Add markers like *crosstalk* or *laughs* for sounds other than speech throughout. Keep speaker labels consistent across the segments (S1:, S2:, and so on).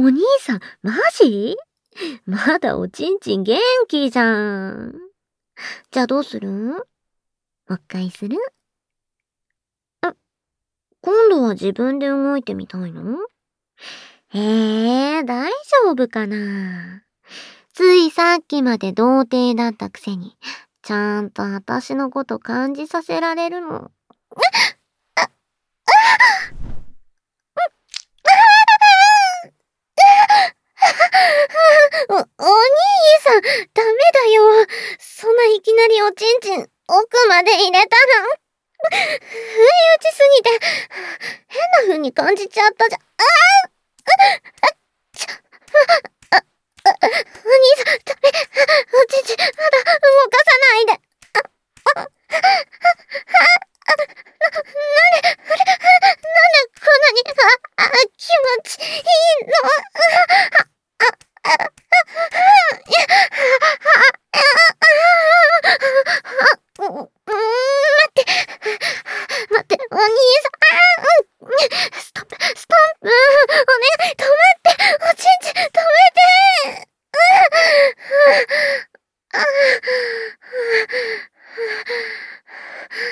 S1: お兄さん、マジ？まだおちんちん元気じゃん。じゃあどうする？もう一回する？あ、今度は自分で動いてみたいの？えー、大丈夫かな？ついさっきまで童貞だったくせに、ちゃんと私のこと感じさせられるの？お、お兄さん、ダメだよ。そんないきなりおちんちん、奥まで入れたら、不意打ちすぎて、変な風に感じちゃったじゃ、あああちょ、あ、あ、お兄さん、ダメ。おちんちん、まだ動かさないで。あ、あ、あ、あ、あ、な、なんで、あれ、なんでこんなに、あ、あ、気持ちいいの、あ、あ、待って、待って、お兄さん、ストップ、ストップ、お願い、止まって、おちんちん、止めて、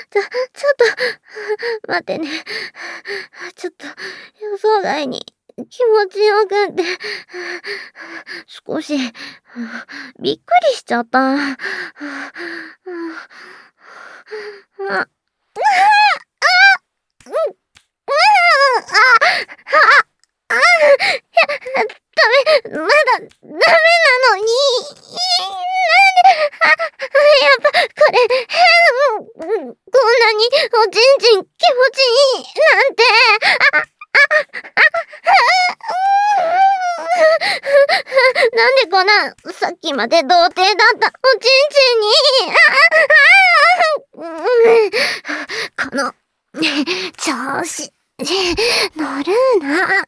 S1: ちょ、ちょっと、待ってね。ちょっと、予想外に持ちよくって、少し、びっくりしちゃった。あ、あ、あ、うん、うん、あ、あ、あ、ダメ、まだ、ダメなのに、なんで、あ、やっぱ、これ、こんなに、おちんちん気持ちいい、なんて、あ、ああ、あ、なんでこんな、さっきまで童貞だったおちんちんに、この、調子、乗るな。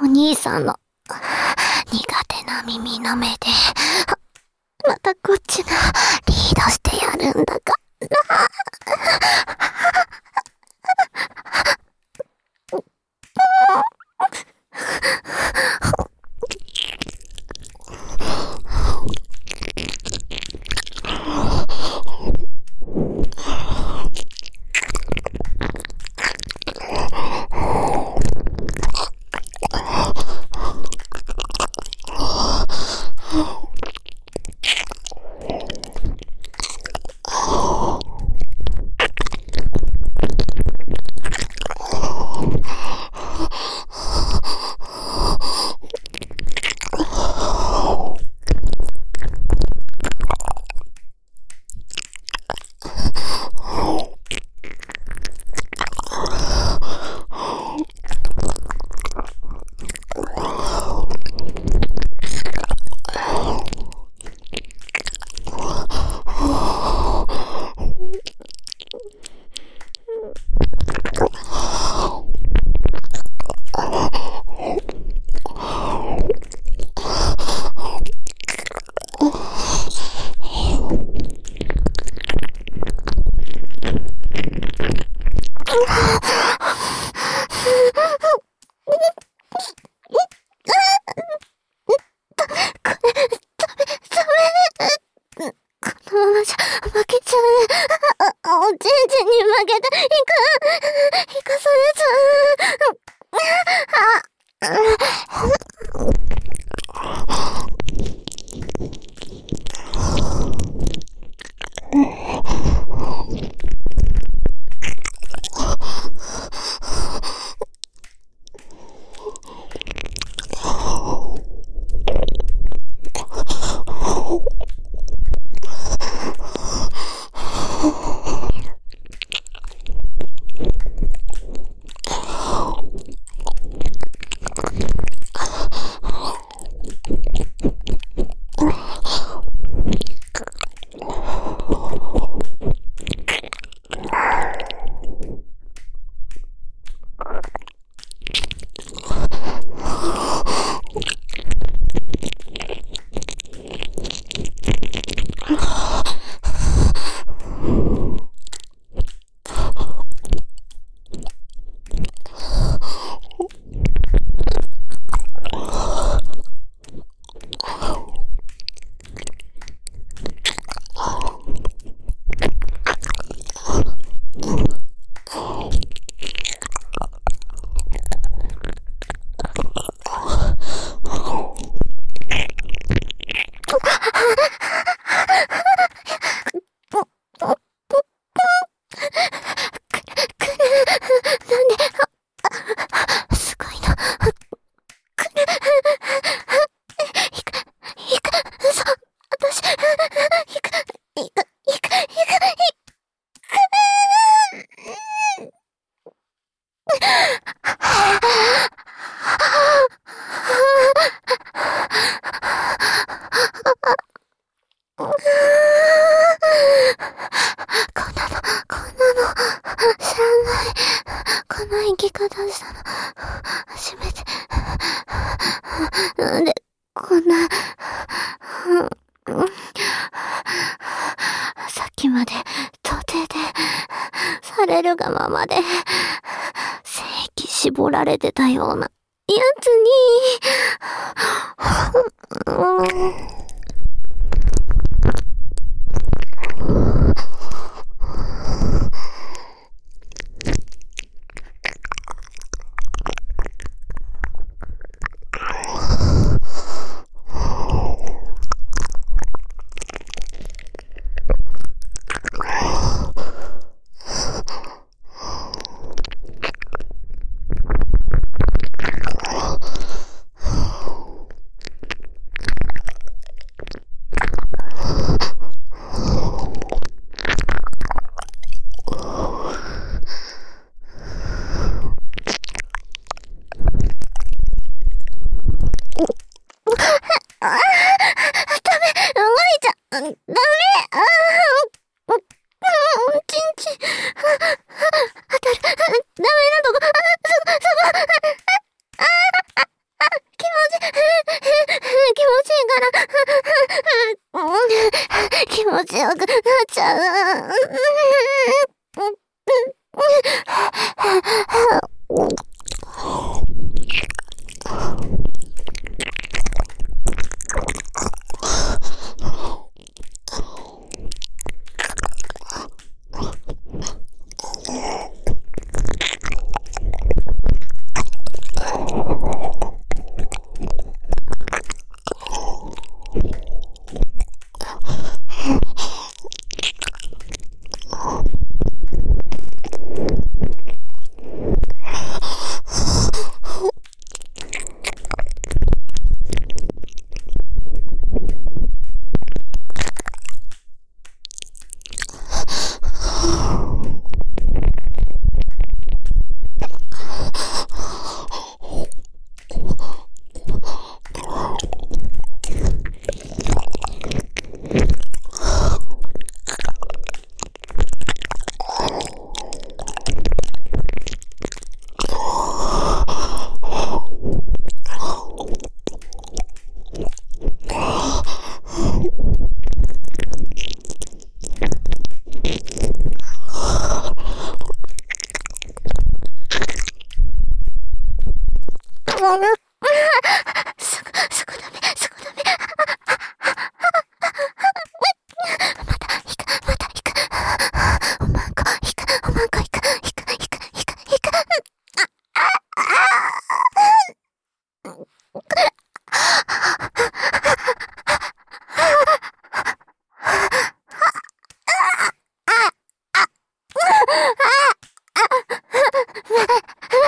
S1: お兄さんの苦手な耳の目で、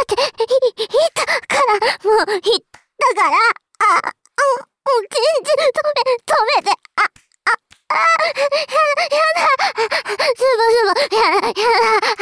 S1: って、い、いたから、もう、いったから、あ、うん、もう全然止め、止めて、あ、あ、あ、や、やだ、ズボズボ、やだ、やだ、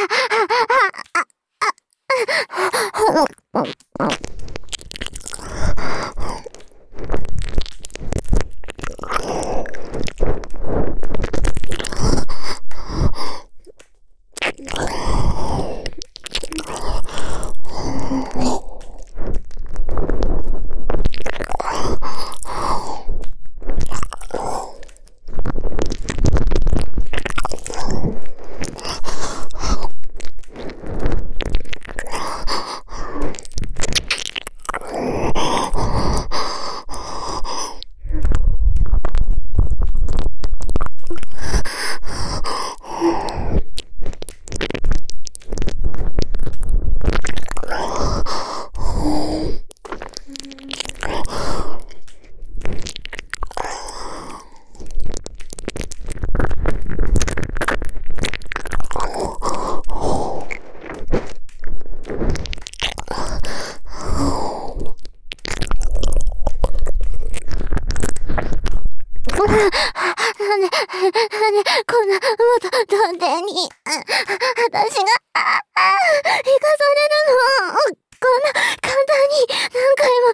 S1: っと、童貞に、私が、あ、あ、生かされるの。こんな、簡単に、何回も、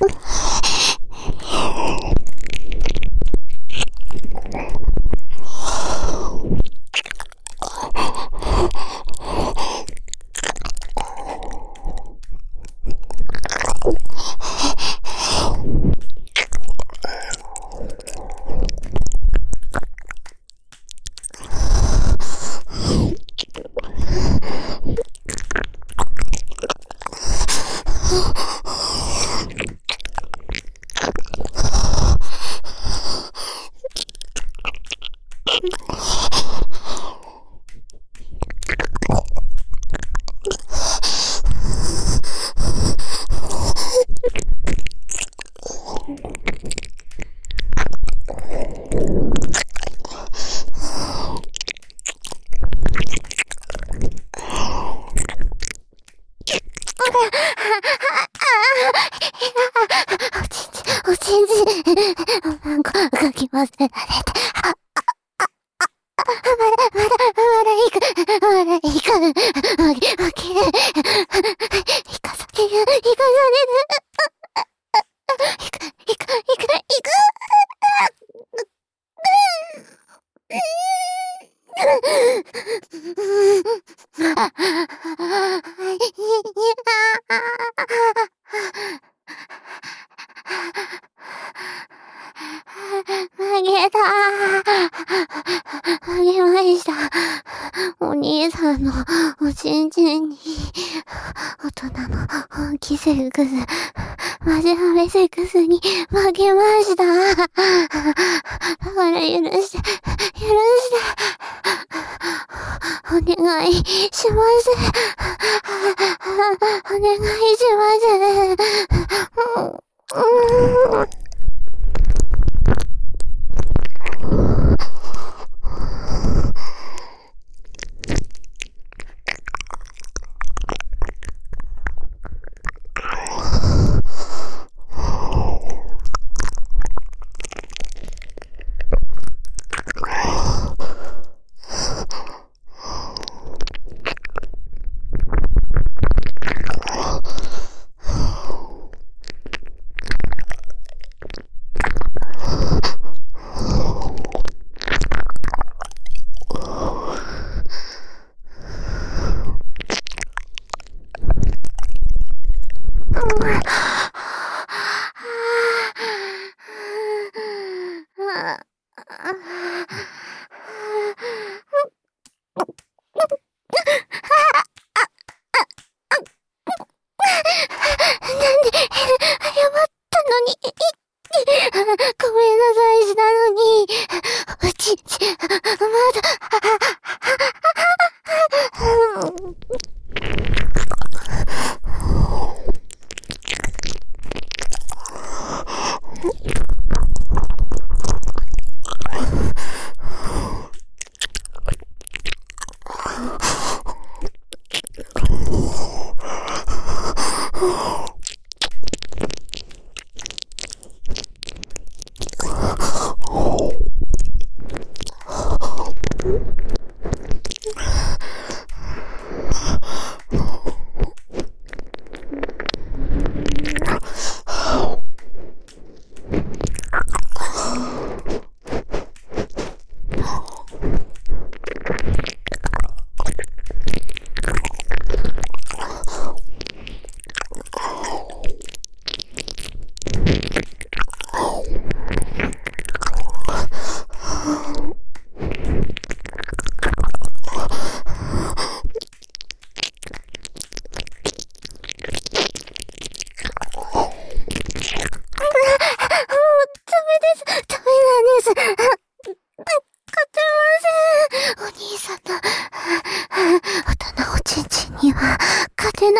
S1: 嗯。*laughs*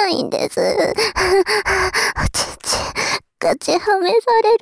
S1: ないんです。ち *laughs* ち、ガチはめされ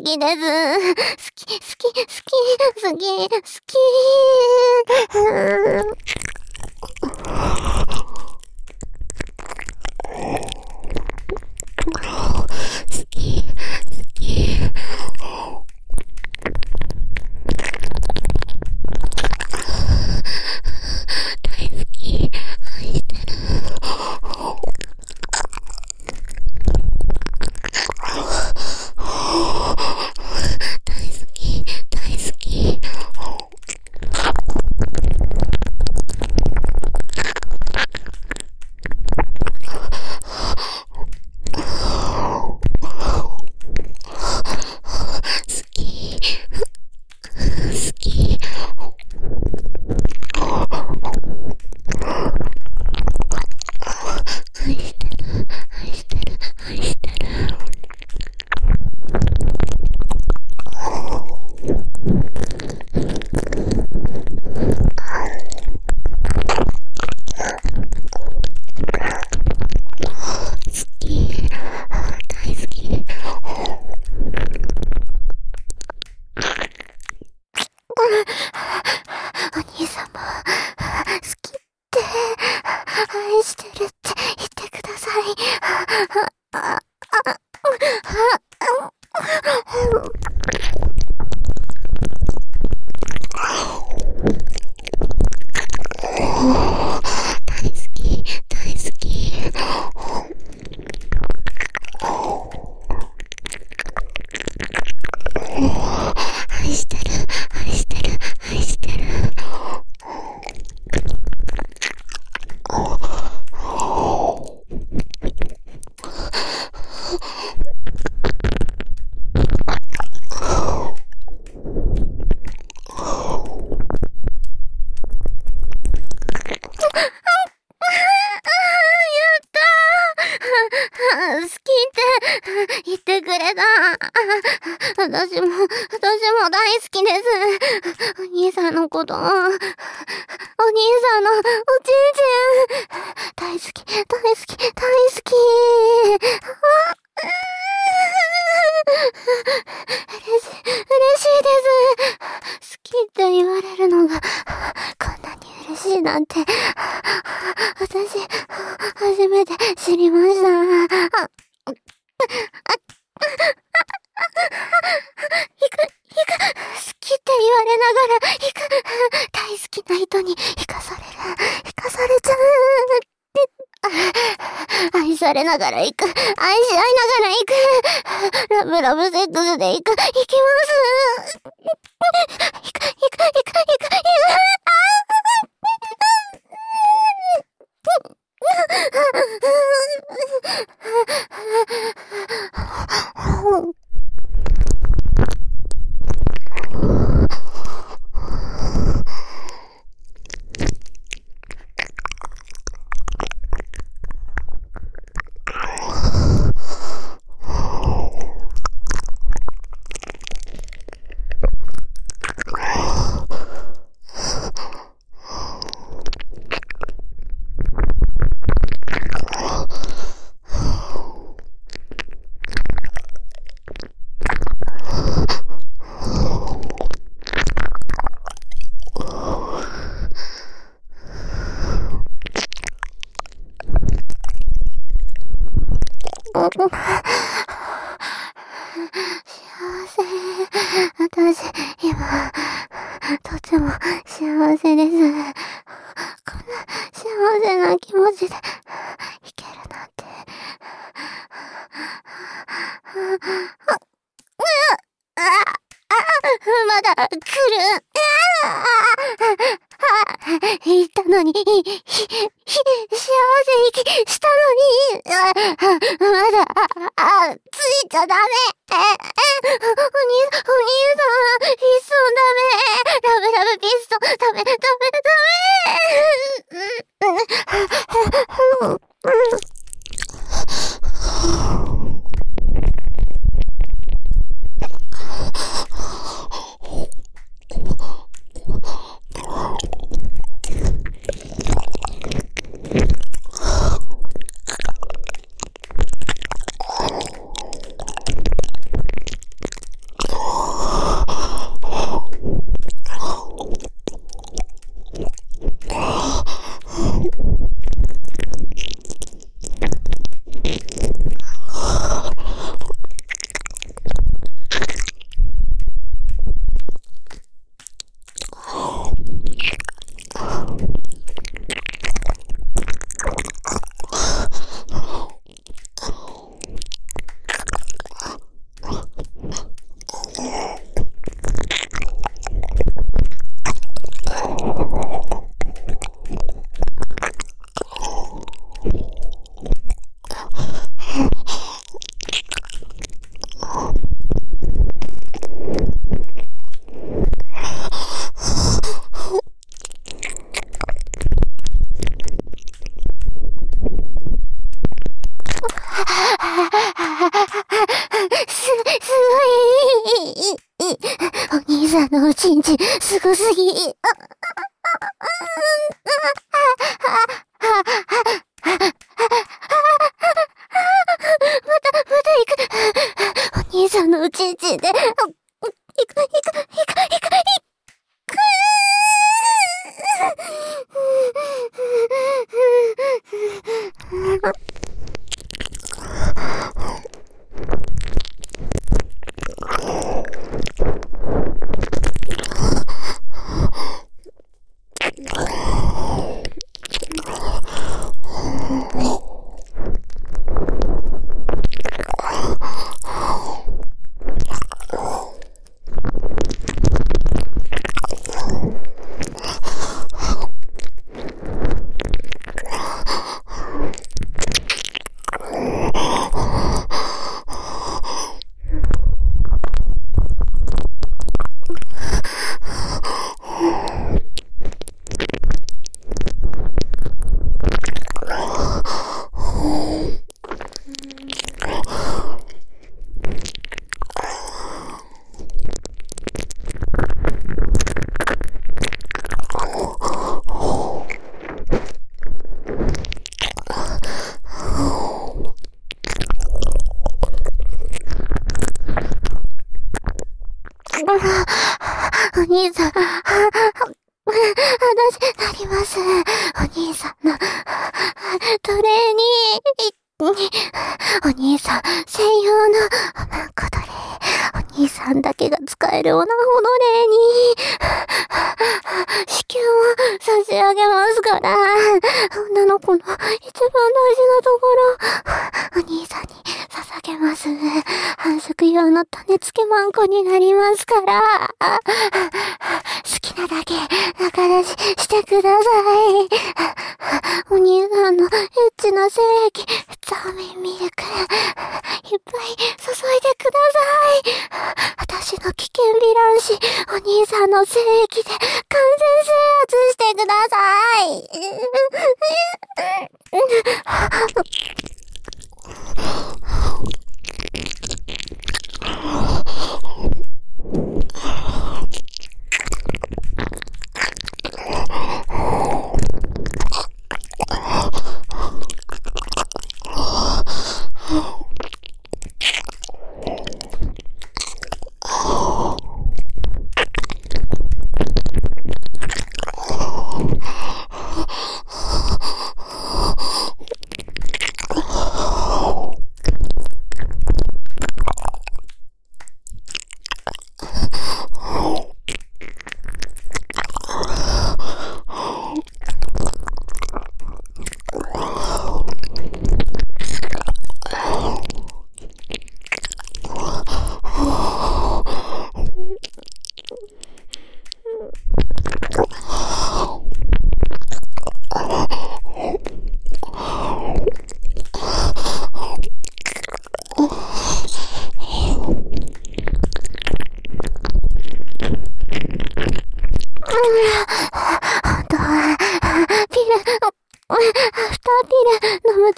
S1: 好きです。好き、好き、好き、好き、好き。お兄さん、専用の、おまんこトレー。お兄さんだけが使えるおなほの礼に、*sighs* 子宮を差し上げますから、女の子の一番大事なところ、お兄さんに捧げます。繁殖用の種付けまんこになりますから、好きなだけ仲出ししてください。お兄さんのエッチな精液、ザーメンミルク、いっぱい注いでください。私の危険ヴィランシ、お兄さんの精液で完全制圧してください。*laughs*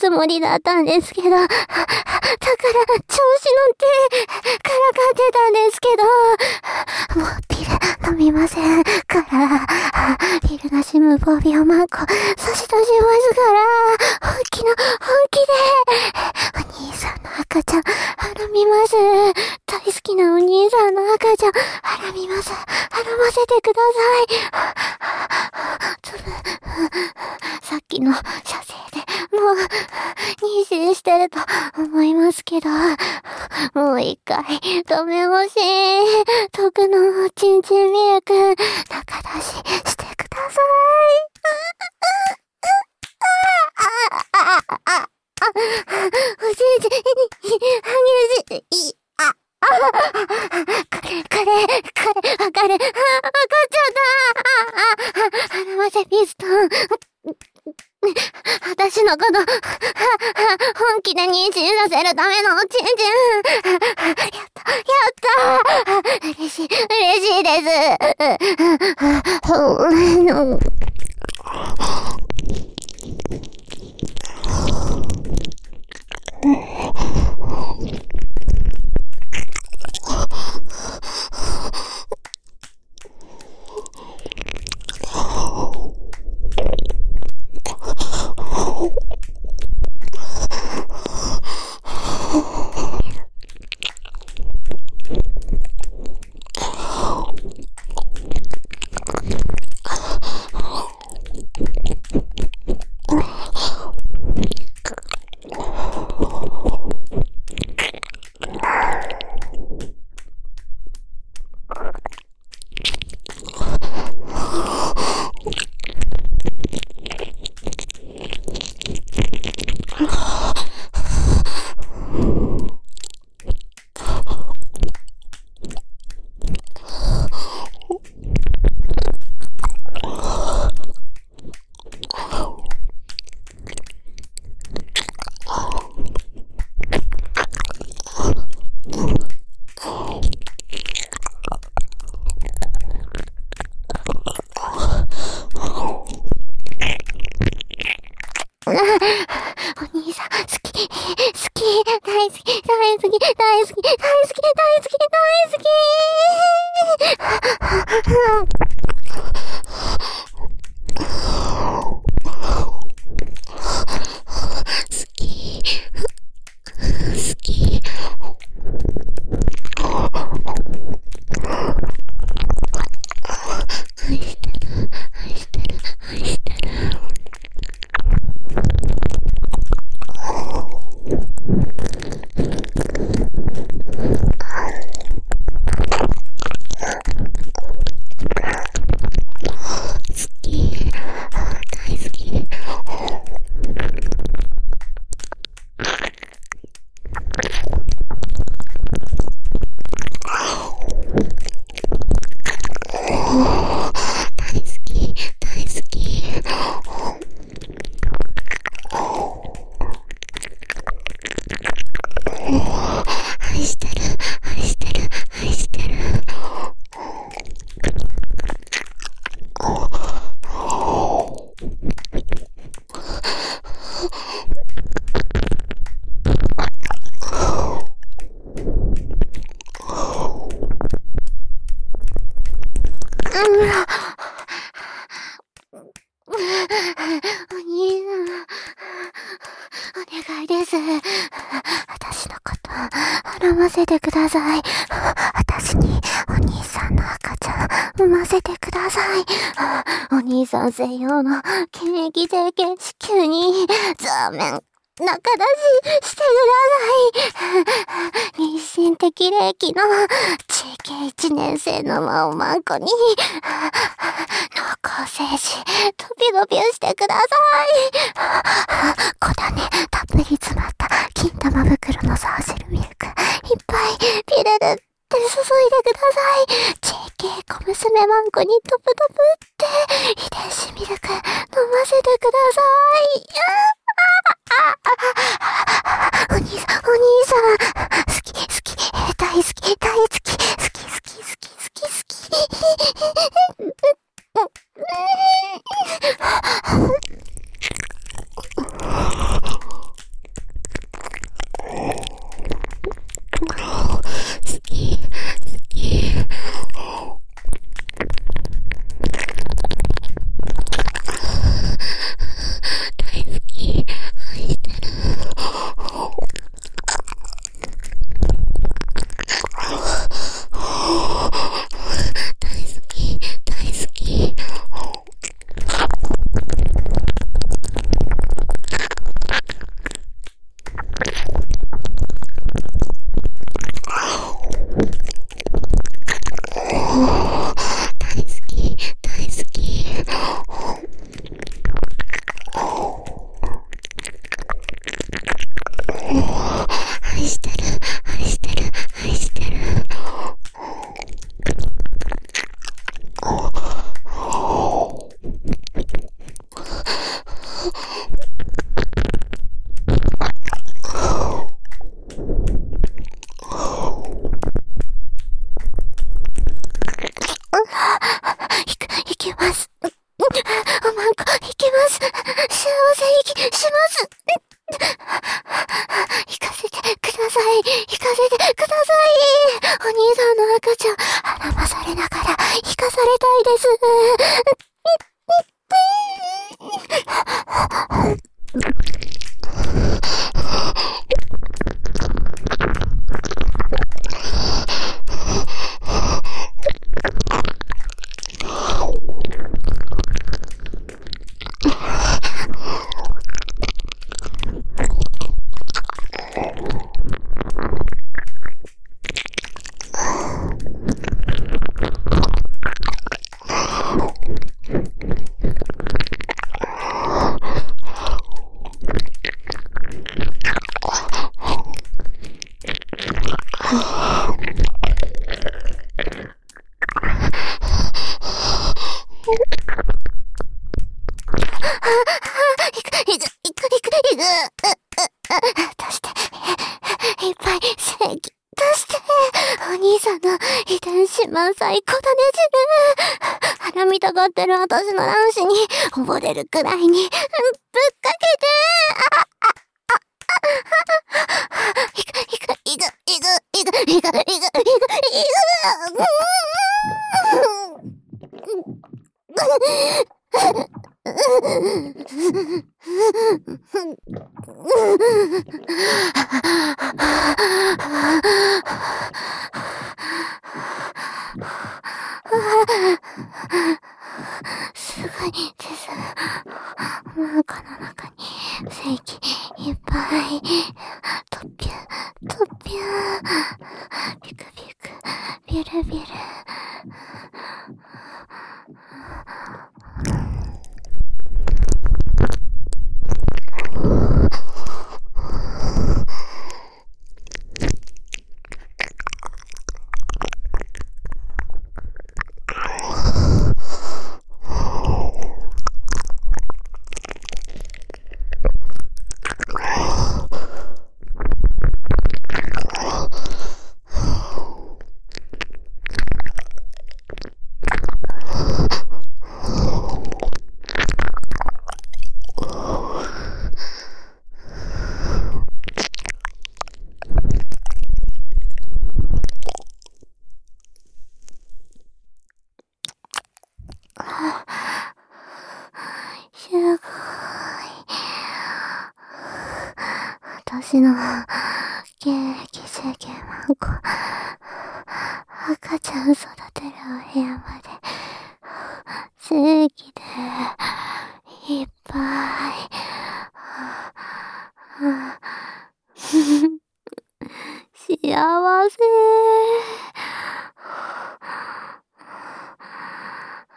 S1: つもりだったんですけど、だから、調子乗ってからかってたんですけど、もうピル飲みませんから、ピルなし無防備をマンコ差し出しますから、本気の本気で、お兄さんの赤ちゃん、はみます。大好きなお兄さんの赤ちゃん、はみます。はませてください。さっきの射精でもう、妊娠してると思いますけど、もう一回、止め欲しい。徳のちんちんミルク、中出ししてください。おじいちゃん、激しい。あ、あ、カレー、カレー、カレー、わかる。あ、わかっちゃった。あ、あ、ませピストン。私のこと、本気で妊娠させる。ためのおちんちん。やった、やった嬉しい、嬉しいです。仲出ししてください。妊娠適齢期の地域1年生のまおまんこに、濃厚精子、飛び飛びしてください。小種、たっぷり詰まった金玉袋のサーセルミルク、い。っぱい。ピルルって注い。でください。JK 小娘まんこにトプトプって遺伝子ミルク飲ませてください。お兄さん、お兄さん。好き、好き、大好き、大好き、好き、好き、好き、好き、好き。好き、好き。るくらいにお腹の中に正規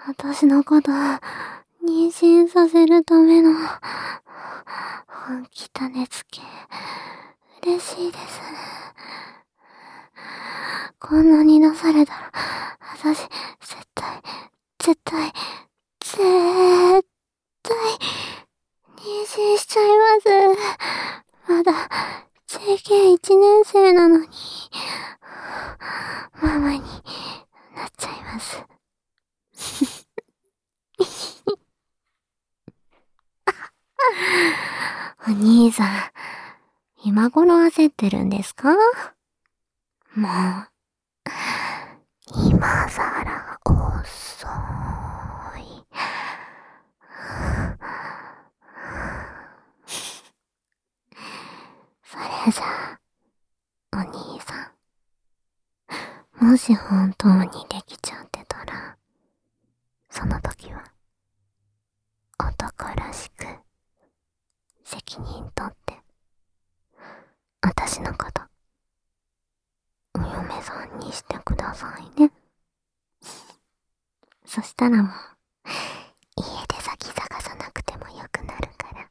S1: 私のこと、妊娠させるための、本気種付け、嬉しいです。こんなに出されたら、私、絶対、絶対、絶対、妊娠しちゃいます。まだ、JK1 年生なのに、ママになっちゃいます。*laughs* お兄さん、今頃焦ってるんですか？もう、今さら遅い。*laughs* それじゃあ、お兄さん。もし本当にできちゃってたら、その時は、男らしく、責任取って私のことお嫁さんにしてくださいね。*laughs* そしたらもう家で先探さなくてもよくなるから。ね。